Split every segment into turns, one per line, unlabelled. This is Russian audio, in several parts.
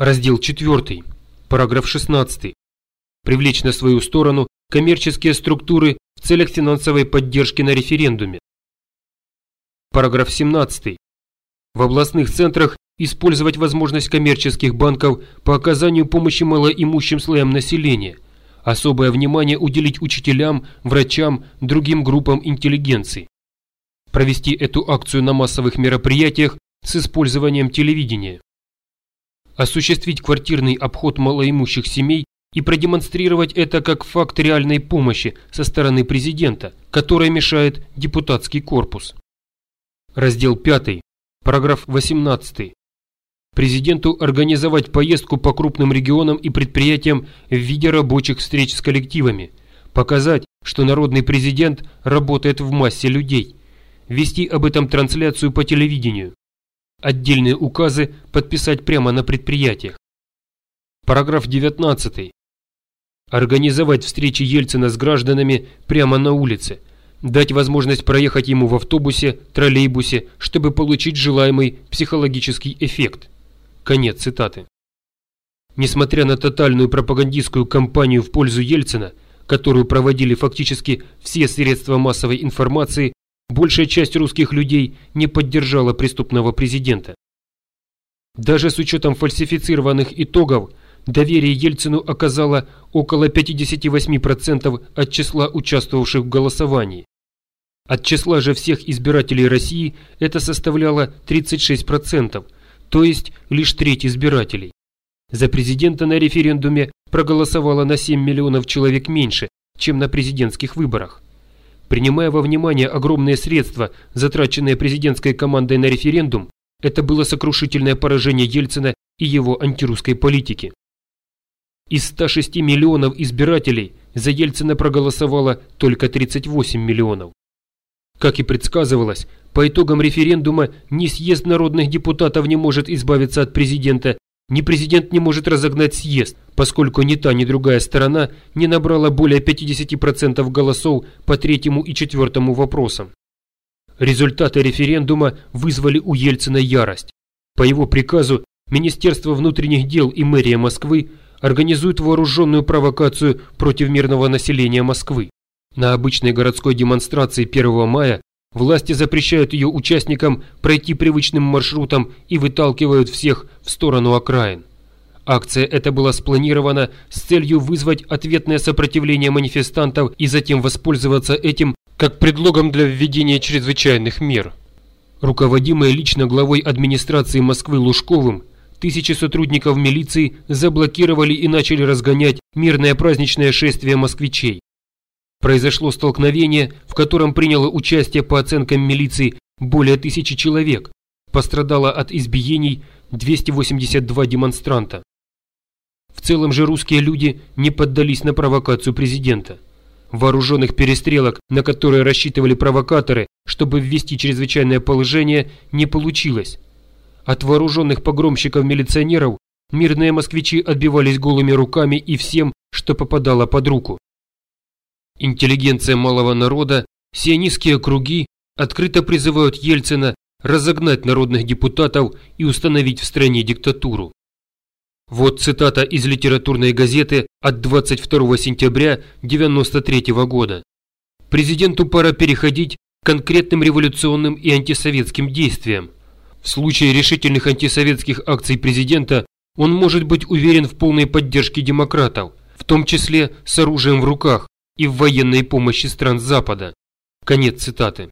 Раздел 4. Параграф 16. Привлечь на свою сторону коммерческие структуры в целях финансовой поддержки на референдуме. Параграф 17. В областных центрах использовать возможность коммерческих банков по оказанию помощи малоимущим слоям населения. Особое внимание уделить учителям, врачам, другим группам интеллигенции. Провести эту акцию на массовых мероприятиях с использованием телевидения. Осуществить квартирный обход малоимущих семей и продемонстрировать это как факт реальной помощи со стороны президента, которая мешает депутатский корпус. Раздел 5. Параграф 18. Президенту организовать поездку по крупным регионам и предприятиям в виде рабочих встреч с коллективами, показать, что народный президент работает в массе людей, вести об этом трансляцию по телевидению, отдельные указы подписать прямо на предприятиях. Параграф 19. Организовать встречи Ельцина с гражданами прямо на улице, дать возможность проехать ему в автобусе, троллейбусе, чтобы получить желаемый психологический эффект. Конец цитаты. Несмотря на тотальную пропагандистскую кампанию в пользу Ельцина, которую проводили фактически все средства массовой информации, большая часть русских людей не поддержала преступного президента. Даже с учетом фальсифицированных итогов, доверие Ельцину оказало около 58% от числа участвовавших в голосовании. От числа же всех избирателей России это составляло 36%, то есть лишь треть избирателей. За президента на референдуме проголосовало на 7 миллионов человек меньше, чем на президентских выборах. Принимая во внимание огромные средства, затраченные президентской командой на референдум, это было сокрушительное поражение Ельцина и его антирусской политики. Из 106 миллионов избирателей за Ельцина проголосовало только 38 миллионов. Как и предсказывалось, по итогам референдума ни съезд народных депутатов не может избавиться от президента, ни президент не может разогнать съезд, поскольку ни та, ни другая сторона не набрала более 50% голосов по третьему и четвертому вопросам. Результаты референдума вызвали у Ельцина ярость. По его приказу Министерство внутренних дел и мэрия Москвы организуют вооруженную провокацию против мирного населения Москвы. На обычной городской демонстрации 1 мая власти запрещают ее участникам пройти привычным маршрутом и выталкивают всех в сторону окраин. Акция эта была спланирована с целью вызвать ответное сопротивление манифестантов и затем воспользоваться этим как предлогом для введения чрезвычайных мер. Руководимые лично главой администрации Москвы Лужковым, тысячи сотрудников милиции заблокировали и начали разгонять мирное праздничное шествие москвичей. Произошло столкновение, в котором приняло участие по оценкам милиции более тысячи человек. Пострадало от избиений 282 демонстранта. В целом же русские люди не поддались на провокацию президента. Вооруженных перестрелок, на которые рассчитывали провокаторы, чтобы ввести чрезвычайное положение, не получилось. От вооруженных погромщиков-милиционеров мирные москвичи отбивались голыми руками и всем, что попадало под руку. Интеллигенция малого народа, сионистские круги открыто призывают Ельцина разогнать народных депутатов и установить в стране диктатуру. Вот цитата из литературной газеты от 22 сентября 1993 года. Президенту пора переходить к конкретным революционным и антисоветским действиям. В случае решительных антисоветских акций президента он может быть уверен в полной поддержке демократов, в том числе с оружием в руках, и в военной помощи стран Запада. Конец цитаты.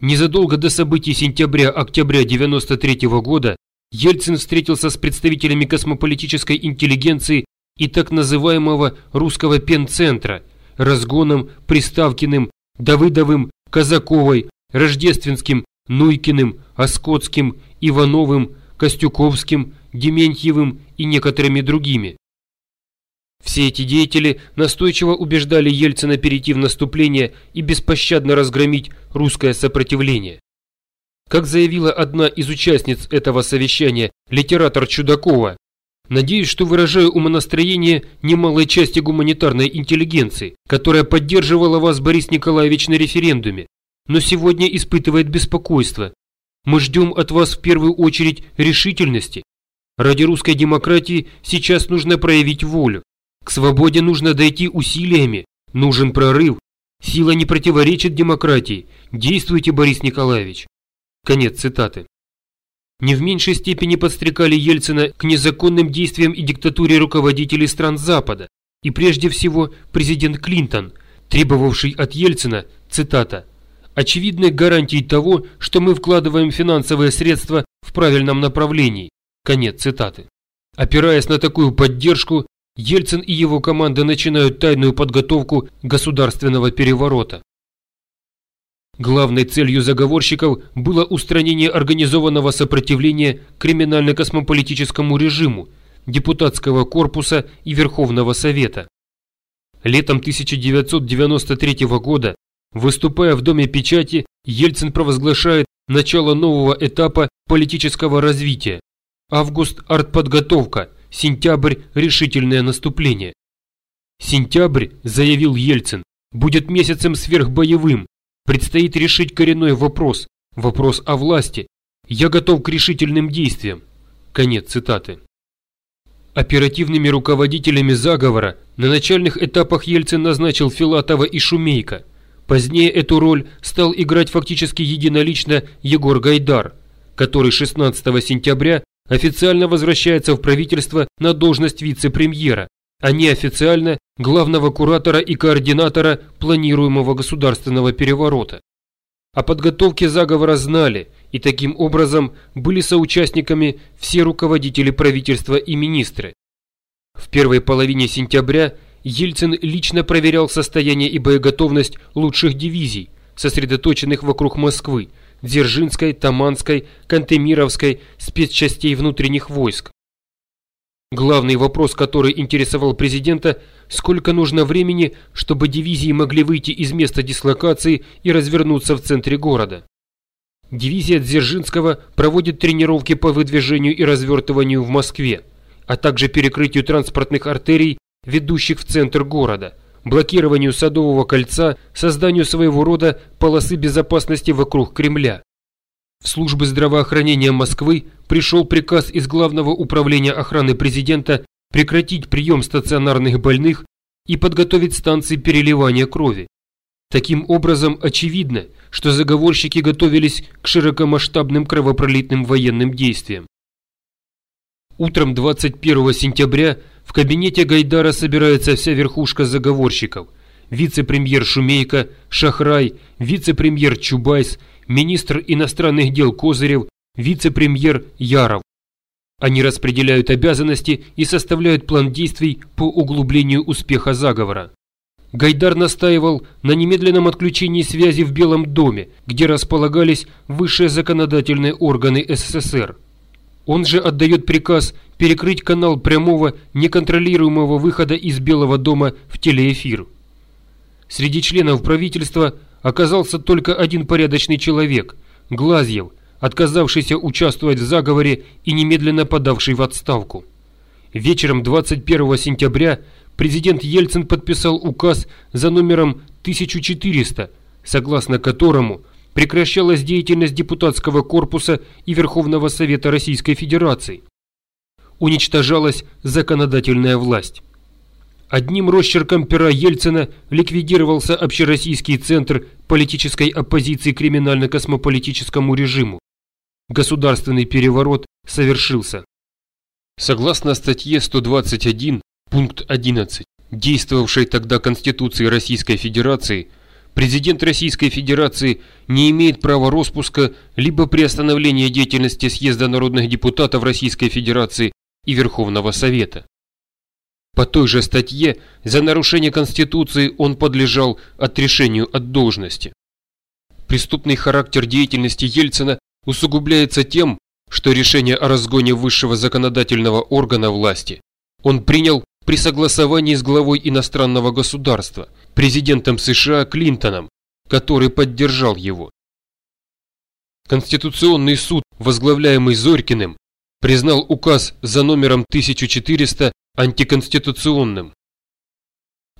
Незадолго до событий сентября-октября 1993 года Ельцин встретился с представителями космополитической интеллигенции и так называемого русского пенцентра, Разгоном, Приставкиным, Давыдовым, Казаковой, Рождественским, Нуйкиным, Оскотским, Ивановым, Костюковским, Дементьевым и некоторыми другими. Все эти деятели настойчиво убеждали Ельцина перейти в наступление и беспощадно разгромить русское сопротивление. Как заявила одна из участниц этого совещания, литератор Чудакова, «Надеюсь, что выражаю умонастроение немалой части гуманитарной интеллигенции, которая поддерживала вас, Борис Николаевич, на референдуме, но сегодня испытывает беспокойство. Мы ждем от вас в первую очередь решительности. Ради русской демократии сейчас нужно проявить волю. К свободе нужно дойти усилиями. Нужен прорыв. Сила не противоречит демократии. Действуйте, Борис Николаевич. Конец цитаты. Не в меньшей степени подстрекали Ельцина к незаконным действиям и диктатуре руководителей стран Запада, и прежде всего президент Клинтон, требовавший от Ельцина, цитата, очевидной гарантии того, что мы вкладываем финансовые средства в правильном направлении. Конец цитаты. Опираясь на такую поддержку, Ельцин и его команда начинают тайную подготовку государственного переворота. Главной целью заговорщиков было устранение организованного сопротивления криминально-космополитическому режиму, депутатского корпуса и Верховного Совета. Летом 1993 года Выступая в Доме печати, Ельцин провозглашает начало нового этапа политического развития. Август – артподготовка, сентябрь – решительное наступление. Сентябрь, заявил Ельцин, будет месяцем сверхбоевым. Предстоит решить коренной вопрос, вопрос о власти. Я готов к решительным действиям. Конец цитаты. Оперативными руководителями заговора на начальных этапах Ельцин назначил Филатова и Шумейко – Позднее эту роль стал играть фактически единолично Егор Гайдар, который 16 сентября официально возвращается в правительство на должность вице-премьера, а неофициально главного куратора и координатора планируемого государственного переворота. О подготовке заговора знали и таким образом были соучастниками все руководители правительства и министры. В первой половине сентября Ельцин лично проверял состояние и боеготовность лучших дивизий, сосредоточенных вокруг Москвы, Дзержинской, Таманской, Кантемировской, спецчастей внутренних войск. Главный вопрос, который интересовал президента, сколько нужно времени, чтобы дивизии могли выйти из места дислокации и развернуться в центре города. Дивизия Дзержинского проводит тренировки по выдвижению и развертыванию в Москве, а также перекрытию транспортных артерий ведущих в центр города, блокированию Садового кольца, созданию своего рода полосы безопасности вокруг Кремля. В службы здравоохранения Москвы пришел приказ из Главного управления охраны президента прекратить прием стационарных больных и подготовить станции переливания крови. Таким образом, очевидно, что заговорщики готовились к широкомасштабным кровопролитным военным действиям. Утром 21 сентября в кабинете Гайдара собирается вся верхушка заговорщиков. Вице-премьер Шумейко, Шахрай, вице-премьер Чубайс, министр иностранных дел Козырев, вице-премьер Яров. Они распределяют обязанности и составляют план действий по углублению успеха заговора. Гайдар настаивал на немедленном отключении связи в Белом доме, где располагались высшие законодательные органы СССР. Он же отдает приказ перекрыть канал прямого неконтролируемого выхода из Белого дома в телеэфир. Среди членов правительства оказался только один порядочный человек – Глазьев, отказавшийся участвовать в заговоре и немедленно подавший в отставку. Вечером 21 сентября президент Ельцин подписал указ за номером 1400, согласно которому – прекращалась деятельность депутатского корпуса и Верховного Совета Российской Федерации. Уничтожалась законодательная власть. Одним росчерком пера Ельцина ликвидировался Общероссийский центр политической оппозиции криминально-космополитическому режиму. Государственный переворот совершился. Согласно статье 121, пункт 11, действовавшей тогда Конституции Российской Федерации – Президент Российской Федерации не имеет права распуска либо приостановления деятельности Съезда народных депутатов Российской Федерации и Верховного Совета. По той же статье за нарушение Конституции он подлежал отрешению от должности. Преступный характер деятельности Ельцина усугубляется тем, что решение о разгоне высшего законодательного органа власти он принял при согласовании с главой иностранного государства, президентом США Клинтоном, который поддержал его. Конституционный суд, возглавляемый Зорькиным, признал указ за номером 1400 антиконституционным.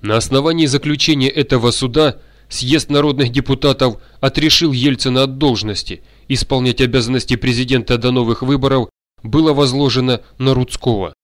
На основании заключения этого суда съезд народных депутатов отрешил Ельцина от должности исполнять обязанности президента до новых выборов было возложено на Рудского.